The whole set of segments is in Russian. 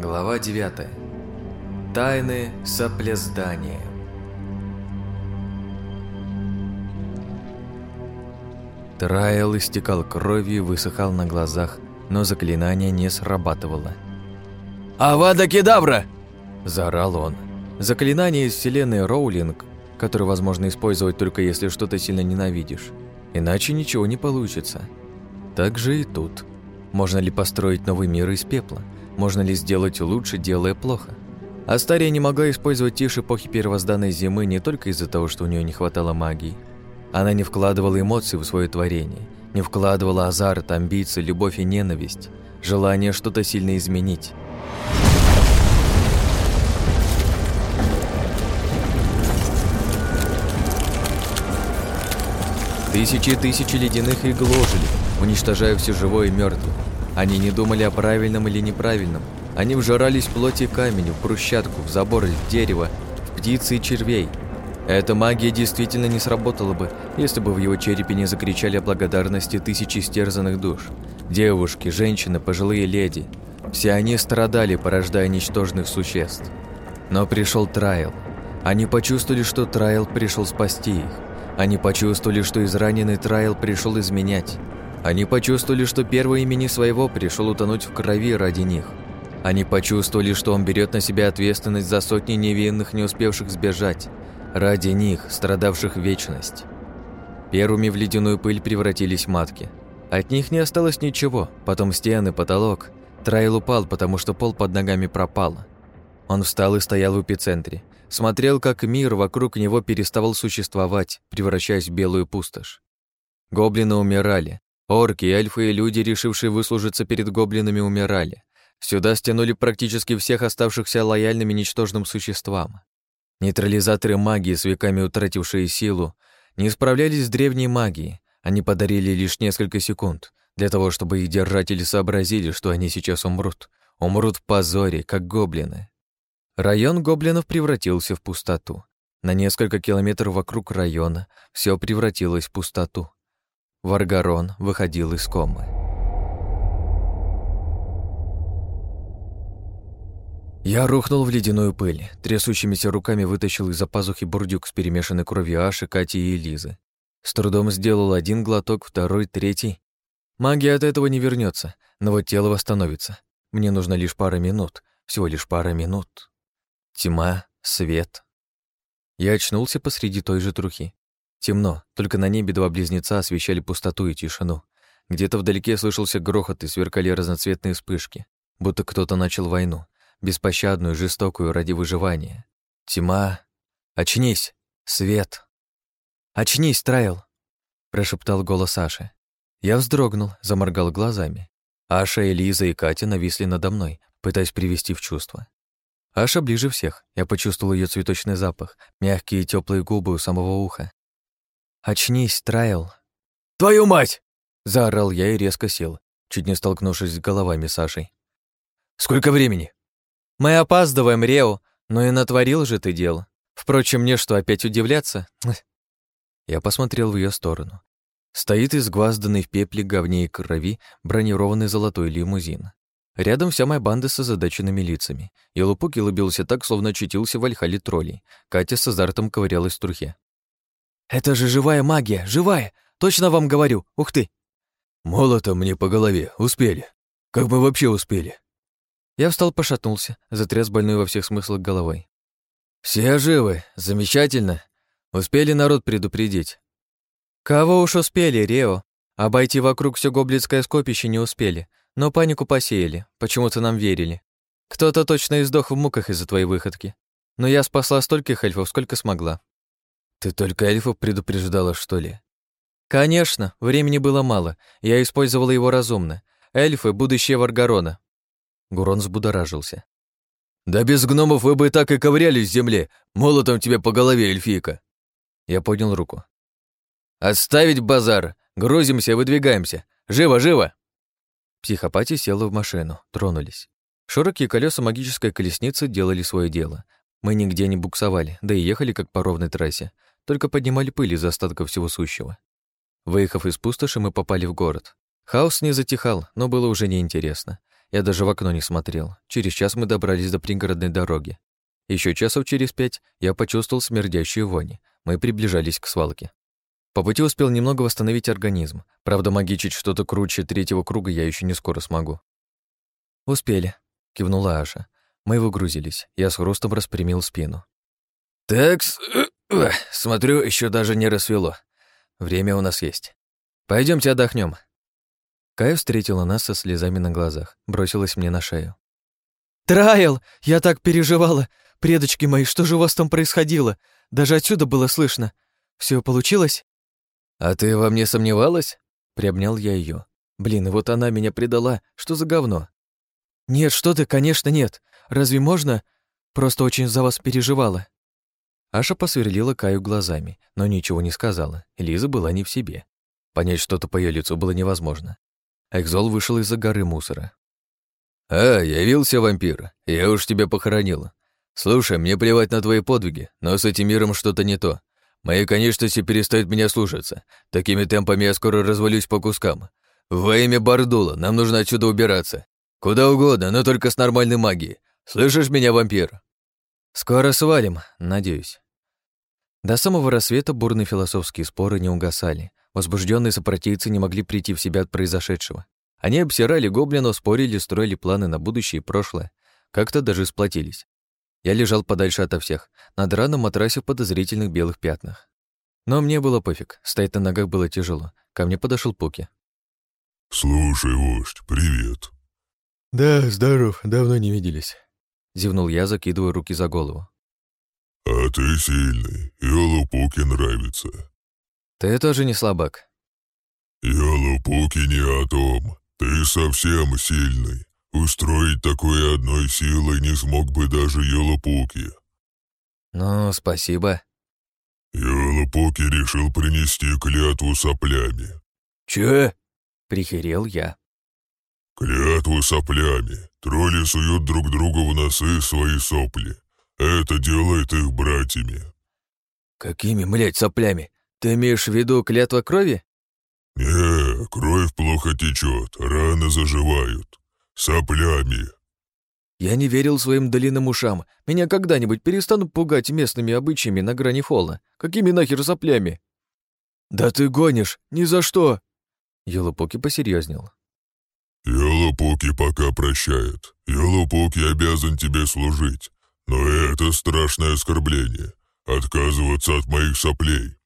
Глава 9. Тайны соплездания. Трайл истекал кровью и высыхал на глазах, но заклинание не срабатывало. «Авада кедавра!» – заорал он. Заклинание из вселенной Роулинг, которое возможно использовать только если что-то сильно ненавидишь. Иначе ничего не получится. Так же и тут. Можно ли построить новый мир из пепла? Можно ли сделать лучше, делая плохо? Астария не могла использовать тишь эпохи первозданной зимы не только из-за того, что у нее не хватало магии. Она не вкладывала эмоций в свое творение, не вкладывала азарт, амбиции, любовь и ненависть, желание что-то сильно изменить. Тысячи и тысячи ледяных их гложили, уничтожая все живое и мертвое. Они не думали о правильном или неправильном. Они вжирались в плоть и камень, в брусчатку, в забор, в дерево, в птицы и червей. Эта магия действительно не сработала бы, если бы в его черепе не закричали о благодарности тысячи стерзанных душ. Девушки, женщины, пожилые леди. Все они страдали, порождая ничтожных существ. Но пришел Трайл. Они почувствовали, что Трайл пришел спасти их. Они почувствовали, что израненный Трайл пришел изменять. Они почувствовали, что первый имени своего пришел утонуть в крови ради них. Они почувствовали, что он берет на себя ответственность за сотни невинных, не успевших сбежать. Ради них, страдавших вечность. Первыми в ледяную пыль превратились матки. От них не осталось ничего, потом стены, потолок. Трайл упал, потому что пол под ногами пропал. Он встал и стоял в эпицентре. Смотрел, как мир вокруг него переставал существовать, превращаясь в белую пустошь. Гоблины умирали. Орки, эльфы и люди, решившие выслужиться перед гоблинами, умирали. Сюда стянули практически всех оставшихся лояльными ничтожным существам. Нейтрализаторы магии, с веками утратившие силу, не справлялись с древней магией. Они подарили лишь несколько секунд для того, чтобы их держатели сообразили, что они сейчас умрут. Умрут в позоре, как гоблины. Район гоблинов превратился в пустоту. На несколько километров вокруг района все превратилось в пустоту. Варгарон выходил из комы. Я рухнул в ледяную пыль, трясущимися руками вытащил из-за пазухи бурдюк с перемешанной кровью Аши, Кати и Элизы. С трудом сделал один глоток, второй, третий. Магия от этого не вернется, но вот тело восстановится. Мне нужно лишь пара минут, всего лишь пара минут. Тьма, свет. Я очнулся посреди той же трухи. Темно, только на небе два близнеца освещали пустоту и тишину. Где-то вдалеке слышался грохот и сверкали разноцветные вспышки, будто кто-то начал войну, беспощадную, жестокую ради выживания. Тьма. Очнись! Свет! Очнись, Трайл! прошептал голос Аши. Я вздрогнул, заморгал глазами. Аша, Элиза и Катя нависли надо мной, пытаясь привести в чувство. Аша ближе всех. Я почувствовал ее цветочный запах, мягкие и теплые губы у самого уха. «Очнись, Трайл!» «Твою мать!» — заорал я и резко сел, чуть не столкнувшись с головами Сашей. «Сколько времени?» «Мы опаздываем, Рео, но и натворил же ты дел. Впрочем, мне что, опять удивляться?» Я посмотрел в ее сторону. Стоит изгвазданный в пепле, говне и крови бронированный золотой лимузин. Рядом вся моя банда с озадаченными лицами. Елупуки лыбился так, словно очутился в альхале троллей. Катя с азартом ковырялась в трухе. «Это же живая магия, живая! Точно вам говорю! Ух ты!» «Молотом мне по голове, успели. Как мы вообще успели?» Я встал, пошатнулся, затряс больной во всех смыслах головой. «Все живы, замечательно. Успели народ предупредить». «Кого уж успели, Рео? Обойти вокруг все гоблинское скопище не успели. Но панику посеяли, почему-то нам верили. Кто-то точно издох в муках из-за твоей выходки. Но я спасла стольких эльфов, сколько смогла. Ты только эльфов предупреждала, что ли? Конечно, времени было мало. Я использовала его разумно. Эльфы — будущее Варгарона. Гурон взбудоражился. «Да без гномов вы бы так и ковырялись в земле, молотом тебе по голове, эльфийка!» Я поднял руку. «Отставить базар! Грузимся, выдвигаемся! Живо, живо!» Психопатия села в машину, тронулись. Широкие колеса магической колесницы делали свое дело. Мы нигде не буксовали, да и ехали как по ровной трассе, только поднимали пыль из остатков всего сущего. Выехав из пустоши, мы попали в город. Хаос не затихал, но было уже неинтересно. Я даже в окно не смотрел. Через час мы добрались до пригородной дороги. Еще часов через пять я почувствовал смердящую вонь. Мы приближались к свалке. По пути успел немного восстановить организм. Правда, магичить что-то круче третьего круга я еще не скоро смогу. «Успели», — кивнула Аша. Мы выгрузились. Я с хрустом распрямил спину. «Такс, смотрю, еще даже не рассвело. Время у нас есть. Пойдемте отдохнем. Кая встретила нас со слезами на глазах, бросилась мне на шею. «Трайл! Я так переживала! Предочки мои, что же у вас там происходило? Даже отсюда было слышно. Все получилось?» «А ты во мне сомневалась?» Приобнял я ее. «Блин, вот она меня предала. Что за говно?» «Нет, что ты, конечно, нет. Разве можно? Просто очень за вас переживала». Аша посверлила Каю глазами, но ничего не сказала. Лиза была не в себе. Понять что-то по ее лицу было невозможно. Экзол вышел из-за горы мусора. «А, явился вампир. Я уж тебя похоронила. Слушай, мне плевать на твои подвиги, но с этим миром что-то не то. Мои конечности перестают меня слушаться. Такими темпами я скоро развалюсь по кускам. Во имя Бардула, нам нужно отсюда убираться. Куда угодно, но только с нормальной магией. Слышишь меня, вампир?» «Скоро свалим, надеюсь». До самого рассвета бурные философские споры не угасали. Возбужденные сопротивцы не могли прийти в себя от произошедшего. Они обсирали гоблинов, спорили, строили планы на будущее и прошлое. Как-то даже сплотились. Я лежал подальше ото всех, на драном матрасе в подозрительных белых пятнах. Но мне было пофиг, стоять на ногах было тяжело. Ко мне подошел Пуки. «Слушай, вождь, привет». «Да, здоров, давно не виделись», — зевнул я, закидывая руки за голову. «А ты сильный, и нравится. Ты тоже не слабак. Ялупуки не о том. Ты совсем сильный. Устроить такое одной силой не смог бы даже Ялупуки. Ну, спасибо. Ялупуки решил принести клятву соплями. Че? Прихерел я. Клятву соплями. Тролли суют друг другу в носы свои сопли. Это делает их братьями. Какими, млядь, соплями? Ты имеешь в виду клятва крови? Не, кровь плохо течет, раны заживают. Соплями. Я не верил своим долинным ушам. Меня когда-нибудь перестанут пугать местными обычаями на грани фола. Какими нахер соплями? Да ты гонишь, ни за что. Елупуки посерьезнел. Елупуки пока прощает. Елупуки обязан тебе служить. Но это страшное оскорбление. Отказываться от моих соплей.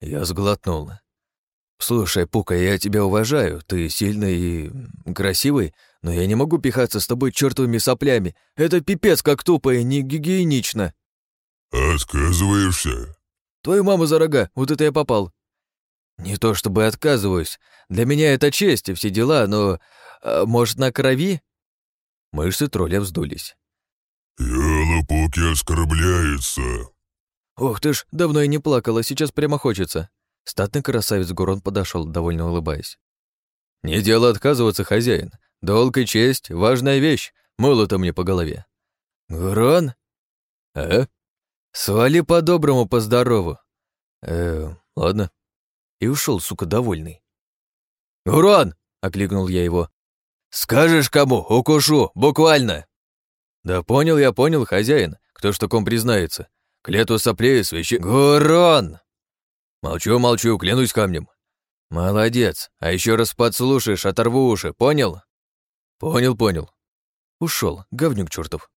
Я сглотнул. «Слушай, Пука, я тебя уважаю, ты сильный и красивый, но я не могу пихаться с тобой чертовыми соплями. Это пипец как тупо и не гигиенично». «Отказываешься?» «Твою маму за рога, вот это я попал». «Не то чтобы отказываюсь. Для меня это честь и все дела, но... А, может, на крови?» Мышцы тролля вздулись. «Ялопуки оскорбляется», «Ох ты ж, давно я не плакала, сейчас прямо хочется». Статный красавец Гурон подошел, довольно улыбаясь. «Не дело отказываться, хозяин. Долг и честь — важная вещь. Молото мне по голове». «Гурон?» «А?» «Свали по-доброму, по-здорову». «Э, ладно». И ушел, сука, довольный. «Гурон!» — окликнул я его. «Скажешь кому? Укушу, буквально!» «Да понял я, понял, хозяин. Кто ж таком признается? Клету соплею свящи... Гурон! Молчу, молчу, клянусь камнем. Молодец. А еще раз подслушаешь, оторву уши, понял? Понял, понял. Ушел, говнюк чертов.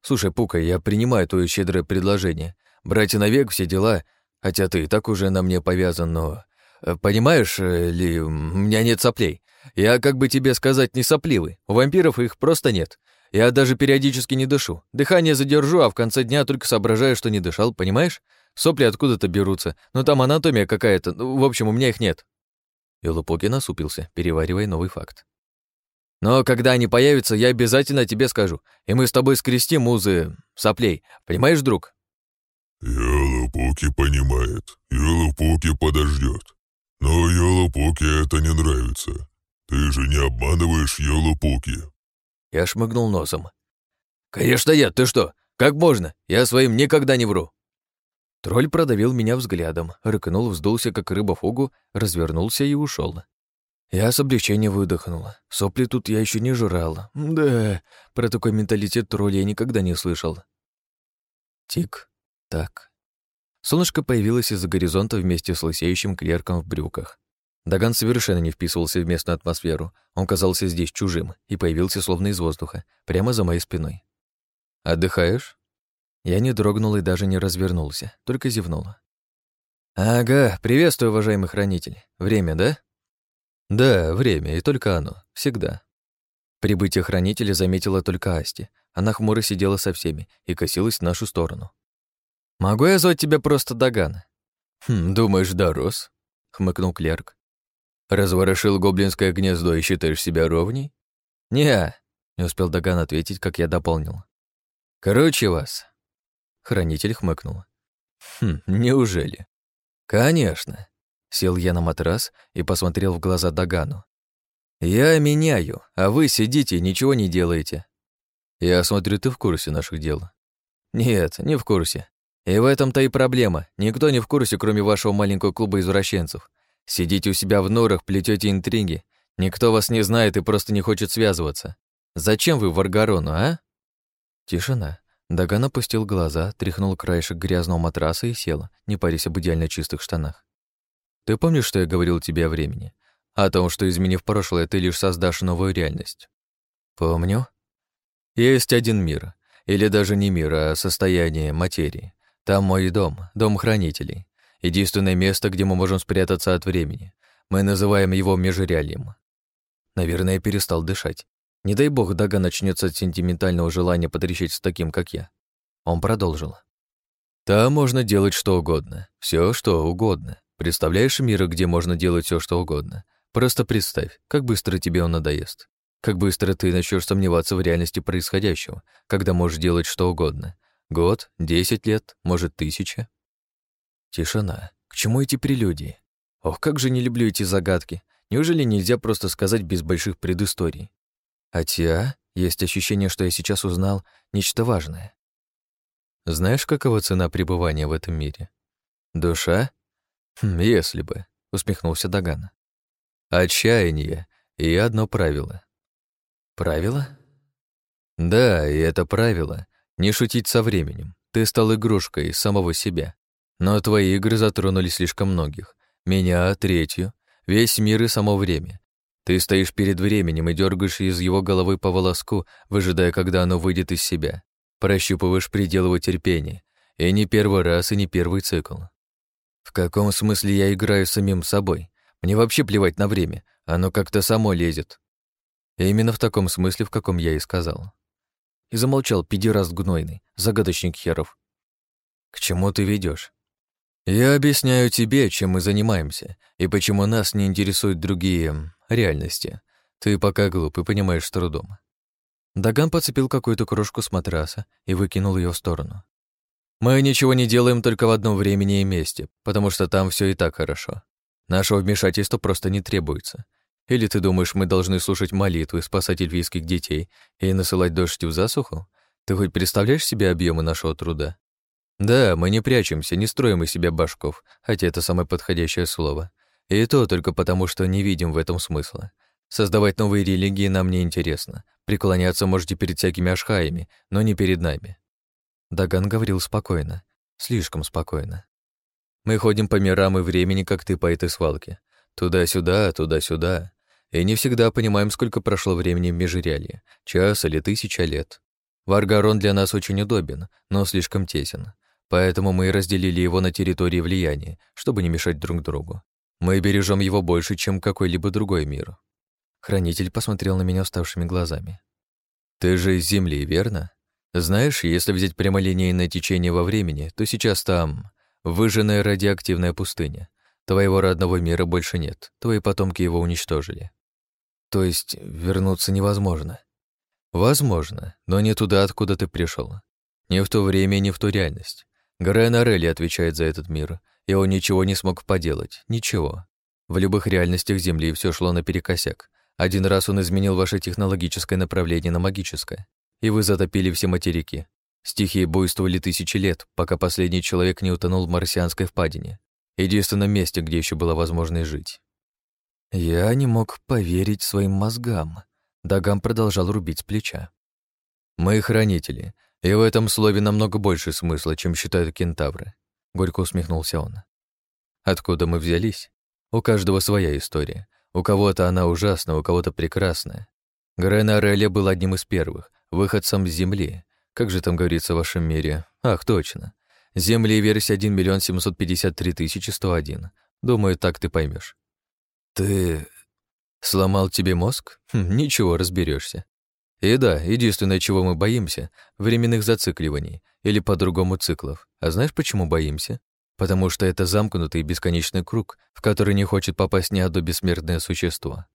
Слушай, Пука, я принимаю твое щедрое предложение. Брать навек все дела, хотя ты и так уже на мне повязан, но... Э, понимаешь э, ли, у меня нет соплей. Я, как бы тебе сказать, не сопливый. У вампиров их просто нет. Я даже периодически не дышу. Дыхание задержу, а в конце дня только соображаю, что не дышал, понимаешь? Сопли откуда-то берутся, но там анатомия какая-то, ну, в общем, у меня их нет». И Лупоки насупился, переваривая новый факт. «Но когда они появятся, я обязательно тебе скажу, и мы с тобой скрестим музы соплей, понимаешь, друг?» «Елупуки понимает, Елупуки подождет. Но Елупуки это не нравится. Ты же не обманываешь Елупуки». Я шмыгнул носом. «Конечно нет, ты что? Как можно? Я своим никогда не вру!» Тролль продавил меня взглядом, рыкнул, вздулся, как рыба фугу, развернулся и ушел. Я с облегчением выдохнула. Сопли тут я еще не жрала. Да, про такой менталитет тролля я никогда не слышал. Тик, так. Солнышко появилось из-за горизонта вместе с лысеющим клерком в брюках. Даган совершенно не вписывался в местную атмосферу. Он казался здесь чужим и появился словно из воздуха, прямо за моей спиной. «Отдыхаешь?» Я не дрогнул и даже не развернулся, только зевнула. «Ага, приветствую, уважаемый хранитель. Время, да?» Да, время, и только оно. Всегда. Прибытие хранителя заметила только Асти. Она хмуро сидела со всеми и косилась в нашу сторону. «Могу я звать тебя просто Даган?» «Хм, думаешь, дорос?» — хмыкнул клерк. «Разворошил гоблинское гнездо и считаешь себя ровней?» «Не-а», не успел Даган ответить, как я дополнил. «Короче вас». Хранитель хмыкнул. «Хм, неужели?» «Конечно. Сел я на матрас и посмотрел в глаза Дагану. «Я меняю, а вы сидите и ничего не делаете». «Я смотрю, ты в курсе наших дел». «Нет, не в курсе. И в этом-то и проблема. Никто не в курсе, кроме вашего маленького клуба извращенцев. Сидите у себя в норах, плетете интриги. Никто вас не знает и просто не хочет связываться. Зачем вы в Аргарону, а?» Тишина. Даган опустил глаза, тряхнул краешек грязного матраса и сел, не парясь об идеально чистых штанах. Ты помнишь, что я говорил тебе о времени? О том, что, изменив прошлое, ты лишь создашь новую реальность. Помню. Есть один мир. Или даже не мир, а состояние материи. Там мой дом, дом хранителей. Единственное место, где мы можем спрятаться от времени. Мы называем его межреальем. Наверное, перестал дышать. Не дай бог, Дага начнется от сентиментального желания потрещать с таким, как я. Он продолжил. Там можно делать что угодно. все что угодно. Представляешь мир, где можно делать все, что угодно? Просто представь, как быстро тебе он надоест. Как быстро ты начнешь сомневаться в реальности происходящего, когда можешь делать что угодно. Год, десять лет, может, тысяча. Тишина. К чему эти прелюдии? Ох, как же не люблю эти загадки. Неужели нельзя просто сказать без больших предысторий? Хотя есть ощущение, что я сейчас узнал нечто важное. Знаешь, какова цена пребывания в этом мире? Душа Хм, «Если бы», — усмехнулся Даган. «Отчаяние и одно правило». «Правило?» «Да, и это правило — не шутить со временем. Ты стал игрушкой самого себя. Но твои игры затронули слишком многих. Меня, третью, весь мир и само время. Ты стоишь перед временем и дергаешь из его головы по волоску, выжидая, когда оно выйдет из себя. Прощупываешь предел его терпения. И не первый раз, и не первый цикл. В каком смысле я играю самим собой? Мне вообще плевать на время, оно как-то само лезет. И именно в таком смысле, в каком я и сказал. И замолчал педераст гнойный, загадочник херов. К чему ты ведешь? Я объясняю тебе, чем мы занимаемся, и почему нас не интересуют другие реальности. Ты пока глуп и понимаешь с трудом. Даган подцепил какую-то крошку с матраса и выкинул ее в сторону. Мы ничего не делаем только в одном времени и месте, потому что там все и так хорошо. Нашего вмешательства просто не требуется. Или ты думаешь, мы должны слушать молитвы, спасать эльфийских детей и насылать дождь в засуху? Ты хоть представляешь себе объемы нашего труда? Да, мы не прячемся, не строим из себя башков, хотя это самое подходящее слово. И то только потому, что не видим в этом смысла. Создавать новые религии нам не интересно. Преклоняться можете перед всякими ашхаями, но не перед нами. Даган говорил спокойно, слишком спокойно. Мы ходим по мирам и времени, как ты по этой свалке. Туда-сюда, туда-сюда. И не всегда понимаем, сколько прошло времени в Межирялье, час или тысяча лет. Варгарон для нас очень удобен, но слишком тесен. Поэтому мы и разделили его на территории влияния, чтобы не мешать друг другу. Мы бережем его больше, чем какой-либо другой мир. Хранитель посмотрел на меня уставшими глазами. «Ты же из Земли, верно?» Знаешь, если взять прямолинейное течение во времени, то сейчас там выжженная радиоактивная пустыня. Твоего родного мира больше нет, твои потомки его уничтожили. То есть вернуться невозможно. Возможно, но не туда, откуда ты пришел. Не в то время, не в ту реальность. Грен Орелли отвечает за этот мир, и он ничего не смог поделать, ничего. В любых реальностях Земли все шло наперекосяк. Один раз он изменил ваше технологическое направление на магическое и вы затопили все материки. Стихии буйствовали тысячи лет, пока последний человек не утонул в марсианской впадине, единственном месте, где еще было возможно жить. Я не мог поверить своим мозгам. Дагам продолжал рубить с плеча. «Мы хранители, и в этом слове намного больше смысла, чем считают кентавры», — горько усмехнулся он. «Откуда мы взялись? У каждого своя история. У кого-то она ужасна, у кого-то прекрасная. Грен Орелия был одним из первых, выходцем с Земли. Как же там говорится в вашем мире? Ах, точно. Земли версия 1 миллион 753 тысячи 101. Думаю, так ты поймешь. Ты сломал тебе мозг? Хм, ничего, разберешься. И да, единственное, чего мы боимся — временных зацикливаний или по-другому циклов. А знаешь, почему боимся? Потому что это замкнутый бесконечный круг, в который не хочет попасть ни одно бессмертное существо.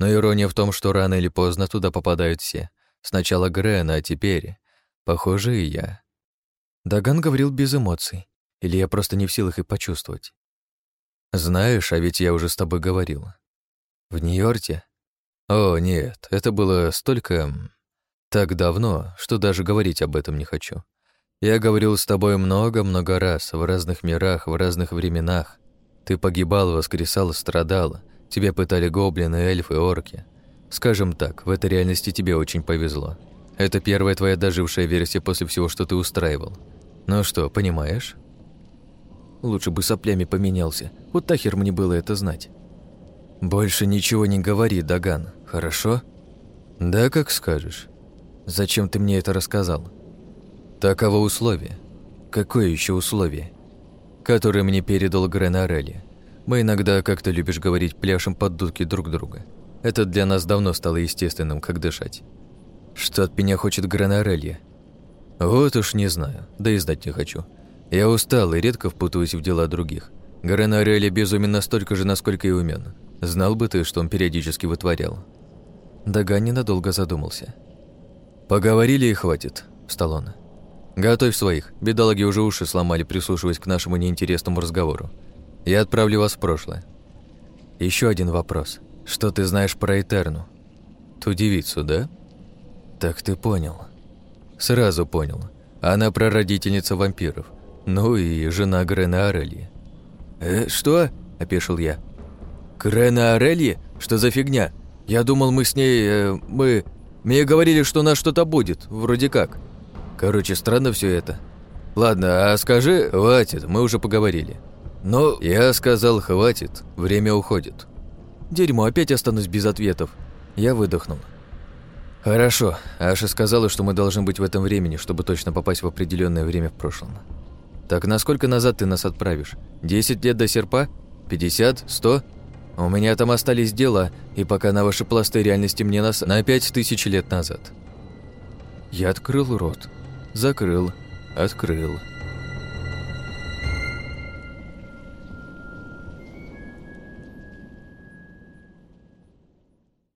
Но ирония в том, что рано или поздно туда попадают все. Сначала Грен, а теперь, похоже, и я. Даган говорил без эмоций. Или я просто не в силах их почувствовать. Знаешь, а ведь я уже с тобой говорил. В Нью-Йорке? О, нет, это было столько... Так давно, что даже говорить об этом не хочу. Я говорил с тобой много-много раз, в разных мирах, в разных временах. Ты погибал, воскресал, страдал. Тебя пытали гоблины, эльфы, орки. Скажем так, в этой реальности тебе очень повезло. Это первая твоя дожившая версия после всего, что ты устраивал. Ну что, понимаешь? Лучше бы соплями поменялся. Вот тахер мне было это знать. Больше ничего не говори, Даган, хорошо? Да, как скажешь. Зачем ты мне это рассказал? Таково условие. Какое еще условие? Которое мне передал Грен Орелли. Мы иногда, как ты любишь говорить, пляшем под дудки друг друга. Это для нас давно стало естественным, как дышать. Что от меня хочет Грен Орелли? Вот уж не знаю, да и знать не хочу. Я устал и редко впутываюсь в дела других. Грен Орелли безумен настолько же, насколько и умен. Знал бы ты, что он периодически вытворял. Даган ненадолго задумался. «Поговорили и хватит», — встал он. «Готовь своих. Бедолаги уже уши сломали, прислушиваясь к нашему неинтересному разговору. Я отправлю вас в прошлое. Еще один вопрос. Что ты знаешь про Этерну? Ту девицу, да? Так ты понял. Сразу понял. Она прародительница вампиров. Ну и жена Грена Орельи. «Э, что?» – опешил я. «Грена Орельи? Что за фигня? Я думал, мы с ней... Э, мы... Мне говорили, что нас что-то будет, вроде как. Короче, странно все это. Ладно, а скажи, хватит, мы уже поговорили. Но я сказал, хватит, время уходит. Дерьмо, опять останусь без ответов. Я выдохнул. Хорошо, Аша сказала, что мы должны быть в этом времени, чтобы точно попасть в определенное время в прошлом. Так насколько назад ты нас отправишь? Десять лет до серпа? Пятьдесят? Сто? У меня там остались дела, и пока на ваши пласты реальности мне нас на пять тысяч лет назад. Я открыл рот, закрыл, открыл.